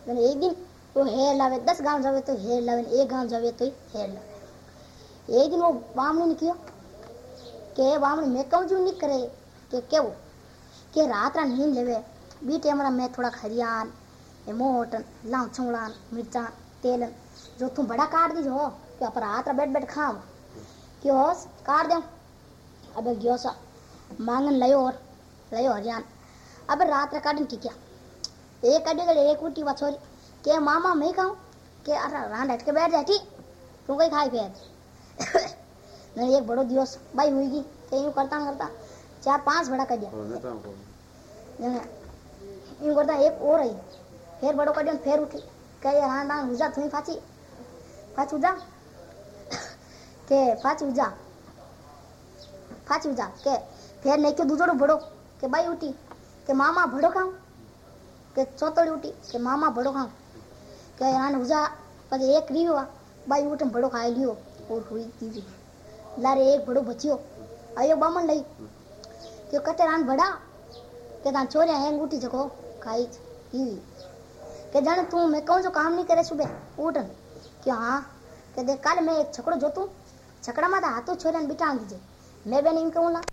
लातो एक दिन तो वो हेर लावे, दस गाँव जावे तो हेर लावे एक गाँव जावे तो ही हेर लावे. एक दिन वो बामणी ने किया, के बामणी मैं कहूँ जो नहीं करे, के के वो के रात रा नींद लेवे बीटे हमारा मैं थोड़ा खरियान मोटन लाऊ छोड़ान मिर्चान, तेलन, जो तुम बड़ा काट दी जो कि आप रात रा बैठ बैठ खाओ। क्यों काट दे अब गयो सा? मांगन लायो और ಲಯ ಹರಿಯಾನ್ अब रात रिकॉर्डिंग ठीक है एक अड्डे गले एक उठी बछोरी के मामा मैं कहूँ के अरे रान हट के बैठ जा ठीक तू कहीं खाई पिया मैंने एक बड़ो दिवस भाई हुई गई कहीं यूँ करता करता चार पाँच बड़ा कर दिया यूँ करता एक और रही फिर बड़ो कर दिया फिर उठी कहे रान रान उजा तुम्हें फाची फाच उजा के फाच उजा फाच उजा के फिर नहीं क्यों दूसरों बड़ो કે બાઈ ઉઠી કે મામા ભડો ખાઉં કે ચોતળી ઉઠી કે મામા ભડો ખાઉં કે આને ઉજા પછી એક રીવા બાઈ ઉઠીને ભડો ખાઈ લ્યો ઓર હોઈ દીધી લારે એક ભડો બચ્યો આયો બામણ લઈ કે કટે રાન ભડા કે તાર છોર્યા હેંગ ઉઠી જકો ખાઈ પીવી કે જાણે તું મેં કહું છું કામ નહીં કરે સુબે ઉઠન કે હા કે દે કાલે મેં એક છકડો જોતું છકડામાં તો હાથો છોર્યાને બીટાણ દીજે મેં બેન એમ કહું ના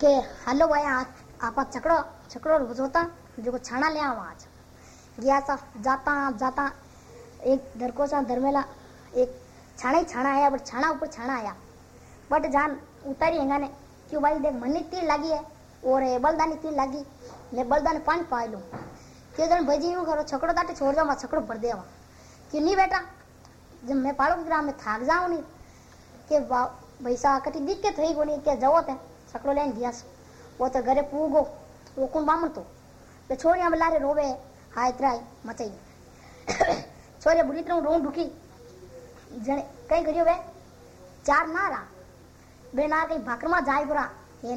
કે હાલો ભાઈ આ आपा छकड़ो छकड़ो जोता जो छाना ले आवा आज गया सा जाता जाता एक दरको सा दरमेला एक छाना ही छाना आया बट छाना ऊपर छाना आया बट जान उतारी हैंगा ने क्यों भाई देख मनी तीर लगी है और ये बलदानी तीर लगी मैं बलदानी पानी पाई लूँ क्यों जन भजी यूँ करो छकड़ो ताटे छोड़ जाओ मैं छकड़ो भर देवा क्यों नहीं बेटा जब मैं पाड़ो की ग्राम में थाक जाऊँ नहीं કે પૈસા કટી દીકે થઈ ગયો કે જવો તે सकड़ो लेन दिया वो तो घरे पूगो वो कौन बामन तो ये छोरिया बला रे रोवे हाय त्राय मचाई छोरिया बुरी तरह रोन दुखी जने कई घरियो वे चार नारा बे नार कई भाकरमा जाय बुरा ये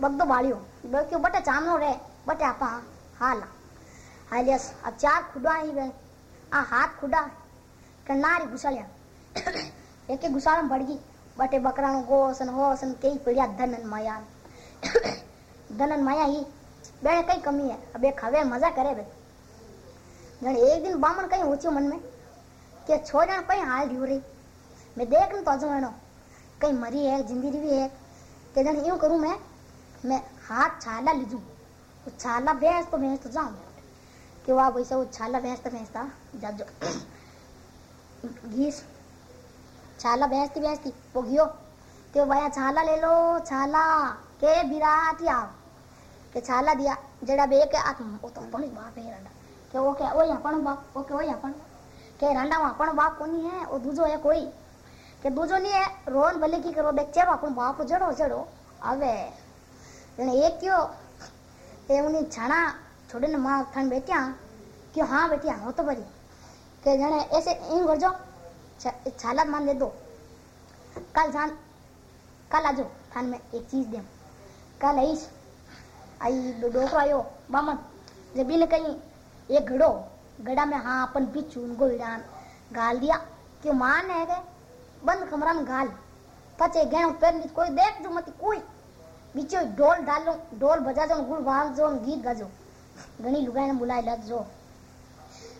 बगदो बाळियो बक्यो बटे चामनो रे बटे आपा हाल हाय अब चार खुडा ही वे आ हाथ खुडा कनारी घुसाल्या एक के घुसाल में बड़गी बटे बकरा गोसन होसन कई पड़िया धनन माया। [coughs] धनन माया ही बेने कई कमी है। अब एक हवे मज़ा करे बे। जने एक दिन बामण कहीं ऊंचो मन में कि छोड़न कहीं हाल ढूंढ रही। मैं देख तो अजो एनो कहीं मरी है ज़िंदगी भी है। कि जने यूँ करूँ मैं मैं हाथ छाला लीजू। वो छाला भैंस तो भैंस तो जाऊँ। कि वाह वैसे वो छाला भैंस तो भैंस था जाजो। [coughs] घीस छाला भैंस थी भैंस थी वो घियो तो भैया छाला ले लो, छाला, के बिराती आओ। के छाला दिया, जड़ा बे के आत्म ओ तो पण बाप है रंडा। के वो के ओया पण बाप ओ के ओया पण के रंडा वहाँ पण बाप कोनी है ओ दूजो है कोई? के दूजो नहीं है रोन भले की करो बेचे अपन बाप जड़ो जड़ो, आवे। जने एक क्यों ए उनी छाना छोड़े ने माँ थन बेटिया क्यों हाँ बेटिया हो तो बरी के जने ऐसे इन करजो, छ- छाला मान दे दो। कल जान कल आजो थान में एक चीज दे कल आईस आई दो डोकरो आयो बामन जब इने कहीं एक घड़ो गड़ा में हाँ अपन बिच्छू उनको विड़ान गाल दिया क्यों मान है के बंद कमरा में गाल પછી ગેણું પહેરી કોઈ દેખતું નથી કોઈ બીજો ઢોલ ઢાલો ઢોલ બજાજો ને ગુળ વાંચજો ને ગીત ગાજો ઘણી લુગાઈને બોલાવી લાગજો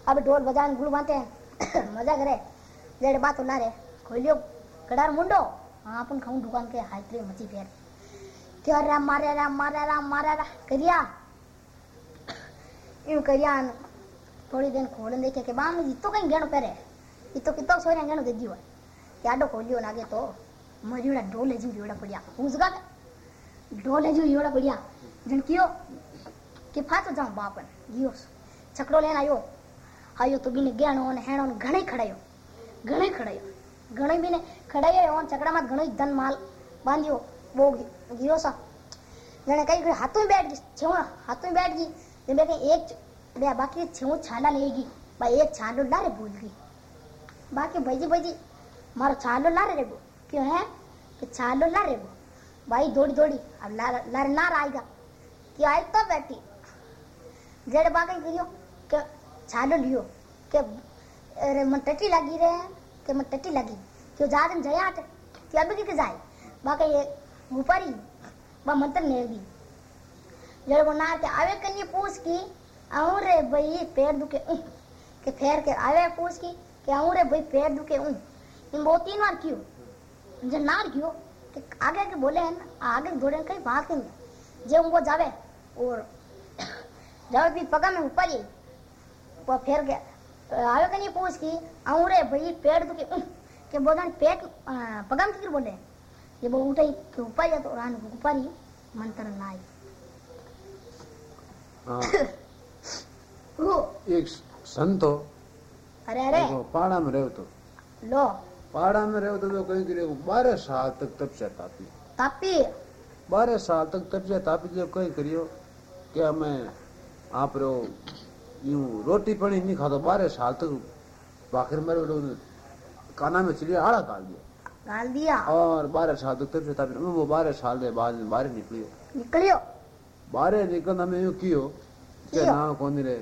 હવે ઢોલ બજાવે ગુળ વાંચે [coughs] મજા કરે જેડે બાતો ના રે ખોલ્યો કડાર મુંડો હા પણ ખાઉં દુકાન કે હાઈત્રી મચી ફેર ત્યારે રામ મારે રામ મારે રામ મારે રામ કર્યા એવું કર્યા ને થોડી દેર ખોલે દેખે કે બામ ઈ તો કઈ ગેણું પહેરે ઈ તો કિતો સોય ને ગેણું દેજી હોય ત્યાડો ખોલ્યો નાગે તો મરીડા ઢોલે જીવ રીવડા પડ્યા હું જગા ઢોલે જીવ રીવડા પડ્યા જણ કયો કે ફાતો જાઉં બાપન ગયો છકડો લઈને આવ્યો આવ્યો તો બીને ગેણો અને હેણો ને ઘણે ખડાયો ઘણે ખડાયો ઘણે બીને ખડાયો અને ચકડામાં ઘણો ધન માલ બાંધ્યો બહુ ગયો સા જાણે કઈ કઈ હાથું બેઠ ગઈ છેવણ હાથું બેઠ ગઈ તે બે કઈ એક બે બાકી છેવું છાલા લઈ ગઈ ભાઈ એક છાલો લારે ભૂલ ગઈ બાકી ભાઈજી ભાઈજી મારો છાલો લારે રેગો કે હે કે છાલો લારે રેગો ભાઈ દોડી દોડી अब लार लार नार आएगा कि आई तो बैठी जेड़ बाकी करियो કે છાલો લ્યો કે અરે મને ટટી લાગી રે કે के मत टट्टी लगी। क्यों जा temati lagi kyo jaden jayat tiar bagi kizai baka ye upari ba mantar nevi जड़ बना के आवे कन्नी पूछ की, आऊँ रे भाई पैर दुखे ऊं। के फेर के आवे पूछ की, के आऊँ रे भाई पैर दुखे ऊं। इन बहुत तीन बार क्यों? जब ना क्यों? के आगे के बोले हैं ना, आगे दौड़े कहीं बात नहीं जब उनको जावे, और [coughs] जावे भी पगा में ऊपर ही, वो फेर गया आवे कहीं पूछ की? आऊँ रे भाई पेड़ दुखे उं के बोलन पेट अ, पगा में बोले। ये वो उठे के ऊपर या तो रान ऊपर ही मंत्र लाई हाँ। [coughs] हो एक संतो अरे अरे। देखो पहाड़ा में रहो तो लो। पहाड़ा में रहो तो, तो कहीं करे बारह साल तक तपस्या तापी। तापी? बारह साल तक तपस्या तापी जब कहीं करियो क्या हमें आप रो यूँ रोटी पानी नहीं खाता बारह साल तक बाखिर में रो काना में चिड़िया आड़ा काट दिया। गाल दिया? और बारह साल तक तपस्या तापी वो बारह साल के बाद में बाहर निकलियो। निकलियो? बाहर निकल हमें यूँ कियो? के? ना कौन रे?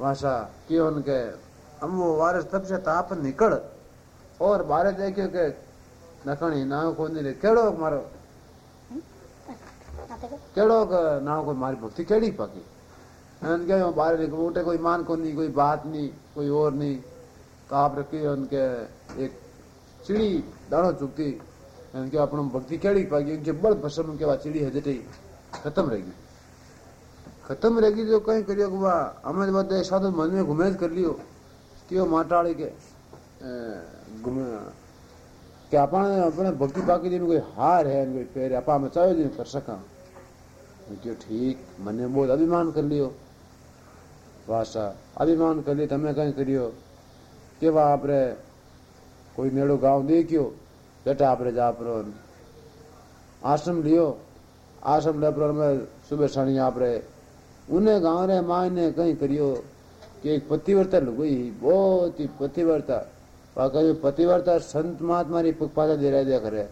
भाषा कियो उनके हम वो वारस तब से ताप निकल। और बाहर देखियो के नखणी ना कौन रे? केड़ो मारो? केड़ो के ना कोई मारी भक्ति केड़ी पाकी? एन के बाहर निकल उठे कोई मान को नहीं कोई बात नहीं कोई और नहीं तो आप रखी उनके एक चिड़ी दाणो चुकती एन के अपन भक्ति केड़ी पाकी उनके बड़ पसंद के बाद चिड़ी हजटी खत्म रहेगी खत्म रहेगी जो कहीं करियो कि वाह हमें तो बदे साधु मन में घुमेज कर लियो क्यों माटाड़ी के अ, घुमे કે આપણે આપણે ભક્તિ બાકી જેનું કોઈ હાર હે ને કોઈ પહેરે આપા અમે ચાવ્યો જ કરી શકા મેં કહ્યું ઠીક મને બહુ અભિમાન કરી લ્યો વાસા અભિમાન કરી તમે કંઈ કર્યો કેવા આપણે કોઈ મેળો ગાંવ દેખ્યો બેટા આપણે જાપરો આશ્રમ લ્યો આશ્રમ લેપરો સુબે સણી આપણે ઉને ગાँव रे मायने कहीं करियो कि एक पतिव्रता लुगई बहुत ही पतिव्रता। कहीं पतिव्रता संत महात्मा री पगपाता दे रहा करे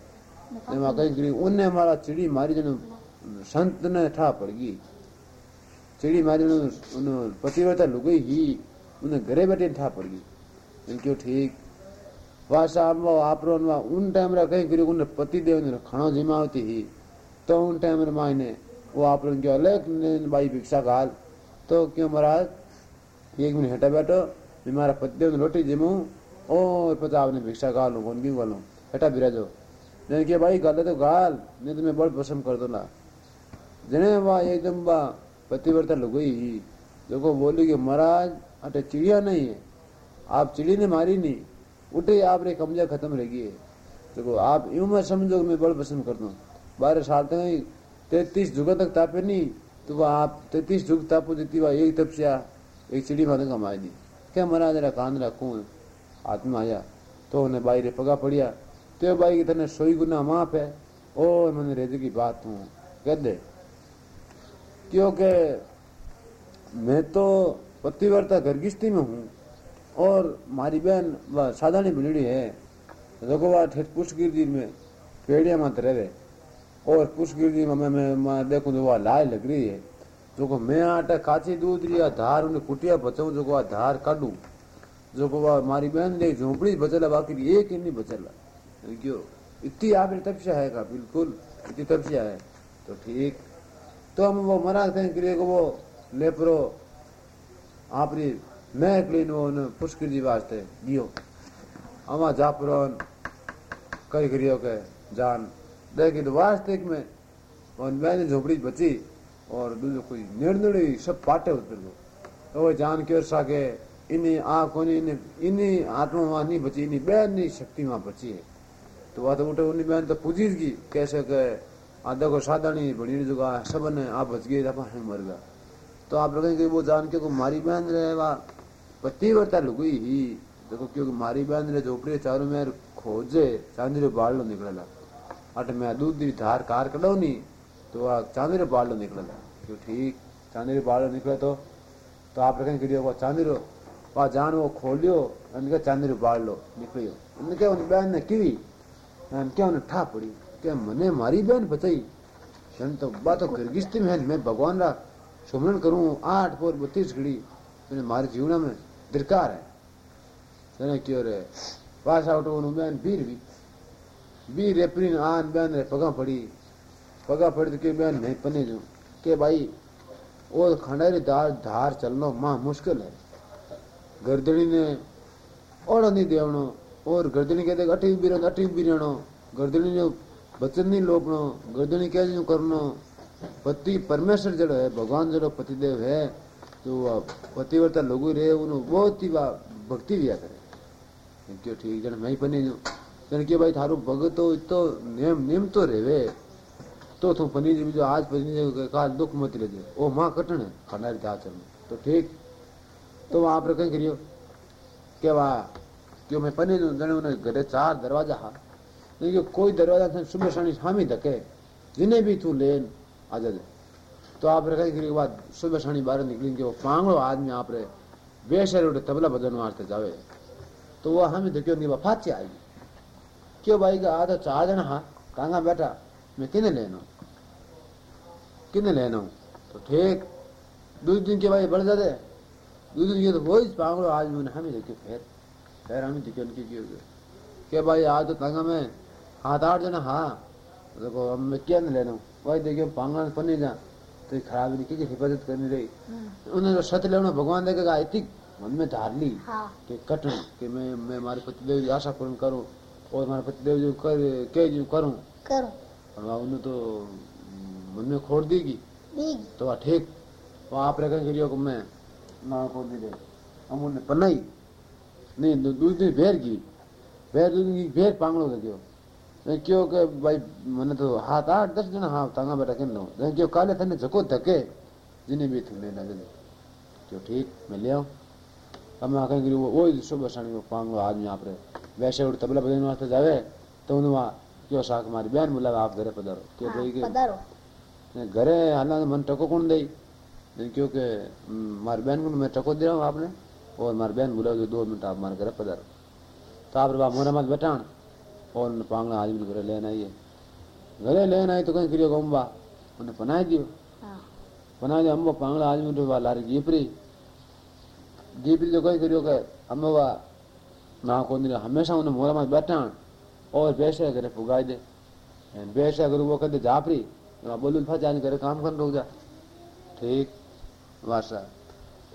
कहीं करी उनने मारा चिड़ी मारी जन संत ने ठा पड़गी ચીડી મારી જનું પતિવર્તા લુગઈ ही उन्हें घरे बैठे ठा पड़ गई इनक्यो ठीक वासा आंबो आपरो नवा उन टाइम रे कहीं करियो उन पति देव ने खाणो जिमावती ही तो उन टाइम रे मायने वो आपरो क्यों अलग ने भाई भिक्षा गाल तो क्यों महाराज एक मिनट हटा बैठो मैं मारा पति देव ने रोटी जिमू और पता आपने भिक्षा गाल लूं कौन क्यों गालूं हटा बिराजो ने के भाई गाले तो गाल नहीं तो मैं बड़ पसंद कर दो ना जने वाह एकदम वाह पतिव्रता लुगई देखो, बोली कि महाराज, अटे चिड़िया नहीं है। आप चिड़ी ने मारी नहीं। उठे, आप रे कमजा खत्म रह गई है। देखो, आप यूँ मैं समझो मैं बड़ पसंद करता हूँ। बारह साल तक तैतीस जुगों तक तापे नहीं तो वह आप तैतीस जुग तापो देती, वह एक तपस्या एक चिड़ी माता कमाई दी क्या महाराज जरा कान रखूँ? आत्मा आया। तो उन्हें बाई रे पगा पड़िया। तो बाई की तने सोई गुना माफ़ है। और मैंने रेजे की बात हूँ। कह दे क्योंकि मैं तो पतिवर्ता गर्गिश्ती में हूँ और मारी बहन वह साधानी बिलड़ी है। वह ठेठ पुष्पगिरी में पेड़िया मत रहे। और पुष्पगिरी में मैं मैं, मैं देखूँ तो वह लाल लग रही है। जो मैं आटा काची दूध रिया धार उन्हें कुटिया बचाऊँ जो वह धार काटू जो वह मारी बहन देख झोपड़ी बचला बाकी एक ही नहीं बचला क्यों इतनी आपने तपस्या है का बिल्कुल इतनी तपस्या है। तो ठीक। तो हम वो मरा कहीं के लिए वो लेपरो। आपरी मैं क्लीन वो पुष्कर जी वास्ते दियो। अमा जापरोन कई करियो के जान। लेकिन वास्तविक में और मैंने झोपड़ी बची और दूसरो कोई निर्णय सब पाटे उतर गो तो वो जान के सके इन्हीं आ कोनी इन्हीं इन्हीं आत्मा वहाँ नहीं बची, इन्हीं बहन नहीं शक्ति वहाँ बची है। तो वह तो उठे उन्हीं बहन तो पूजी की कैसे के आ देखो साधानी बड़ी जगह सबने आप बच गए आप मर गया तो आप लोग वो जान के को मारी बहन रहे वह। पतिव्रता लुगुई ही। देखो क्योंकि मारी बहन रे झोपड़ी चारों में खोजे चांदी रो बाल निकलेला। अट मैं दूध दी धार कार कढो नी तो आ चांदी रो बाल निकलेला। क्यों ठीक? चांदी रो बाल निकले तो? तो आप रखें गिरियो वो चांदी रो। वा जान वो खोलियो इनके चांदी रो बाल लो, निकलियो। इनके उन बहन ने कीवी क्या उन्हें ठा पड़ी। કે મને મારી બેન પતાઈ ક્ષણ તો બા તો કિર્ગિસ્તી મેં મેં ભગવાन રા सुमरण करूँ, आठ पोर बत्तीस घड़ी। मैंने मारे जीवन में दरकार है। सने क्यों रे पास आउट होने बहन बीर भी। बीर रे प्रिन आन बहन रे पगा पड़ी। पगा पड़ी तो के बहन नहीं पने जो। के भाई वो खंडेरी धार धार चलनो माँ मुश्किल है। गर्दनी ने और नहीं देवनो और गर्दनी के देख बीरो अटी बीरणो गर्दनी ने नहीं लोपनो गर्दनी कह जो करनो पति परमेश्वर जड़ो है भगवान जड़ो पतिदेव है तो पतिव्रता लोगो रे उन्होंने बहुत ही भक्ति दिया करे क्यों ठीक जन मैं बनी जो जन के भाई थारो भगत तो तो नेम नेम तो रेवे तो तू पनी जी जो आज पनी जी काल दुख मत ले दे ओ माँ कटण है खंडारी था चल तो ठीक तो वहाँ पर कहीं करियो के वा क्यों मैं पनी जो जने उन्हें घरे चार दरवाज़ा हा नहीं कोई दरवाज़ा थे सुबह शानी शामी धके, जिन्हें भी तू लेन आ जा तो आप रखे करियो बाद सुबह शानी बाहर निकली, के वो पांगड़ो आदमी आप रे बेशर तबला बदन वास्ते जावे। तो वो हमें देखियो नहीं फाचे आई क्यों भाई, का आधा चार जन हाँ कांगा बैठा? मैं किने लेना किने लेना तो ठीक दो दिन के भाई बढ़ जाते दो दिन के तो वो इस पागलो आज मैंने हमें देखियो फिर फिर हमें देखियो उनकी क्यों के भाई आज तो तांगा में हाथ आठ जन हाँ देखो अब मैं क्या नहीं लेना भाई देखियो पांगड़ा पन्नी जा तो खराब नहीं की हिफाजत करनी रही उन्हें तो सत लेना भगवान देखेगा इतनी मन में धार ली हाँ कि कटन कि मैं मैं मारे पतिदेव की आशा पूर्ण करूँ और मारे पतिदेव जो कर के जो करूँ करो और उन्हें तो मन में खोड़ देगी तो ठीक वहाँ आप रखें करियो को मैं ना खोड़ दी दे हम उन्हें पन्नाई नहीं दूध भेर की भेर दूध की भेर पांगड़ो दे क्यों કયો કે ભાઈ મને તો હાથ આઠ દસ જણા હા તાંગા બેઠા કેમ લઉં મેં કયો કાલે તને જકો ધકે જીને બી થયું મેં લગન કયો ઠીક મેં લે અમે આખા કર્યું ઓય સુબહ સાણી પાંગલો આદમી આપણે વૈસે ઉડ તબલા બજાઈને વાસ્તે જાવે તો હું કયો શાક મારી બેન બોલાવે આપ ઘરે પધારો કે ભાઈ કે ઘરે હાલના મને ટકો કોણ દઈ મેં કયો કે મારી બેન કોણ મેં ટકો દેવા આપને ઓર મારી બેન બોલાવજો દો મિનિટ આપ મારા ઘરે પધારો તો આપણે મોરામાં બેઠાણ और पांगला आदमी घरे लेने आइए। घरे लेने आई तो कहीं करियो अम्बा उन्हें पनाई दियो। हाँ। दियो अम्बा पांगला आदमी तो वा लारी गीपरी। गीपरी जो कहीं करियो के अम्बा वा ना को हमेशा उन्हें मोरा मत बैठाण और पैसे करे पुगाई दे। पैसे अगर वो कहते जापरी बोलू था जाने करे काम कर रुक जा। ठीक। वासा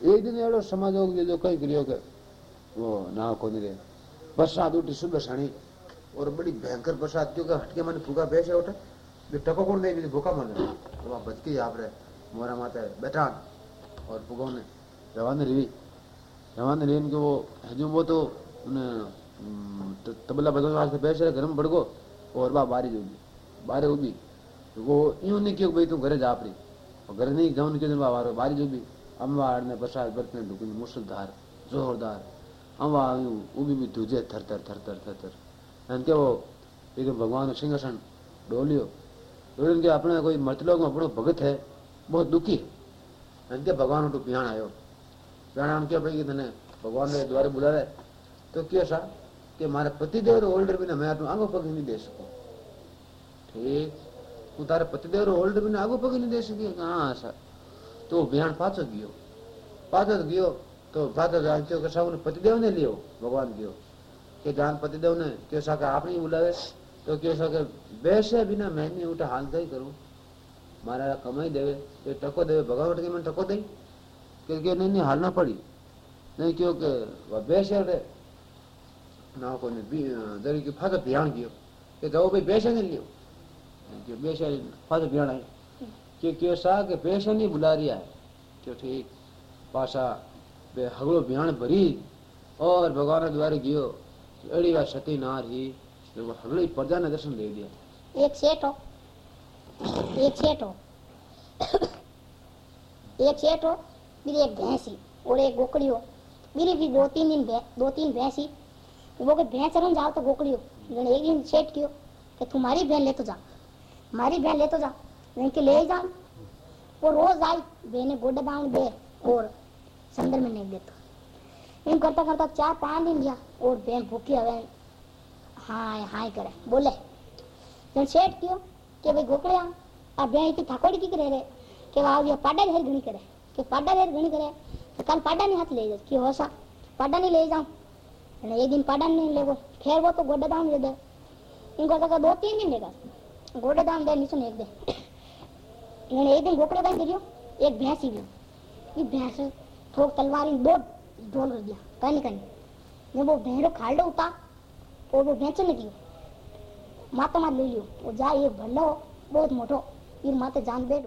एक दिन एड़ो समाज हो जो कई करियो के वो ना रे बरसात उठी सुबह साणी और बड़ी भयंकर बरसात क्योंकि हटके मन फूका पैसे उठे। जो टको कौन दे भूखा गया। तो वहाँ बच गई आप रे मोरा माता है बैठा और फुगो ने। रवान रवी रवान रेन के वो हजू वो तो उन्हें तबला बदलने वास्ते पैसे घर में बढ़ गो और बा बारी जोगी बारे उगी तो वो यूँ नहीं क्यों भाई तू घरे जा पड़ी और घर नहीं जाऊन के दिन बा वारो बारी जोगी अम्बा ने बरसात बरतने ढुकनी मुसलधार जोरदार। अम्बा उगी भी तुझे थर थर थर थर थर। એમ કેવો એ કે ભગવાનનું સિંહાસન ડોલ્યો ડોલીને કે આપણે કોઈ મર્તલોકમાં આપણો ભગત હે બહુ દુઃખી એમ કે ભગવાન તું પિયાણ આવ્યો પિયાણ આમ કે ભાઈ તને ભગવાનને દ્વારે બોલાવે તો કે સા કે મારા પતિદેવનો ઓલ્ડર બીને મેં આટલું આગો પગ નહીં દઈ શકું ઠીક હું તારા પતિદેવનો ઓલ્ડર બીને આગો પગ નહીં દઈ શકી હા સા તો બિહાણ પાછો ગયો પાછો ગયો તો ભાતો જાણ્યો કે સાવને પતિદેવને લ્યો ભગવાન ગયો કે જાન પતિ દેવ ને કે સાકે આપણી બોલાવે તો કે સાકે બેસે બિના મહેની ઉઠા હાલ થઈ કરું મારા કમાઈ દેવે એ ટકો દેવે ભગવાન કે મને ટકો દઈ કે કે નહીં નહીં હાલ ના પડી નહીં કહ્યું કે બેસે રે ના કોને દરેક ફાધર ભિયાણ ગયો કે જાઓ ભાઈ બેસે ને લ્યો કે બેસે ફાધર ભિયાણ આવી કે કે સાકે બેસે ની બુલા રહ્યા કે ઠીક પાછા બે હગળો ભિયાણ ભરી और भगवान દ્વારે गियो अड़ी बात सती ना रही जो हगड़ी प्रजा ने दर्शन दे दिया। एक सेठ हो एक सेठ हो एक सेठ हो एक भैंसी और एक गोकड़ी हो मेरी भी दो तीन दिन दो तीन भैंसी। वो के भैंस रन जाओ तो गोकड़ी हो एक दिन सेठ कियो कि तुम्हारी बहन ले तो जा मारी बहन ले तो जा मैं के ले जा। वो रोज आई, बहने गोडे बाँध दे और संदर में नहीं देता हूँ करता करता चार पाँच दिन गया और बैंक भूखी हवे हाय हाय करे। बोले जन सेठ क्यों के भाई गोकड़े आ आ बैंक इतनी थकोड़ी की करे रे, के वाव ये पाडा घर घणी करे, के पाडा घर घणी करे तो कल पाडा नहीं हाथ ले जा की होसा पाडा नहीं ले जाऊँ ने एक दिन पाडा नहीं लेगो फिर वो तो गोडा दाम दे दे इनको तो दो तीन दिन लेगा गोडा दाम दे नीचे एक दे ने एक दिन गोकड़े बाँध दियो एक भैंसी भी ये भैंस थोक तलवार दो ढोल दिया कहीं कहीं जब वो भेड़ो खाल्डो उता और वो बेचने लगी, माता मात ले लियो। वो जा, एक भंडो बहुत मोटो, फिर माता जान बैठ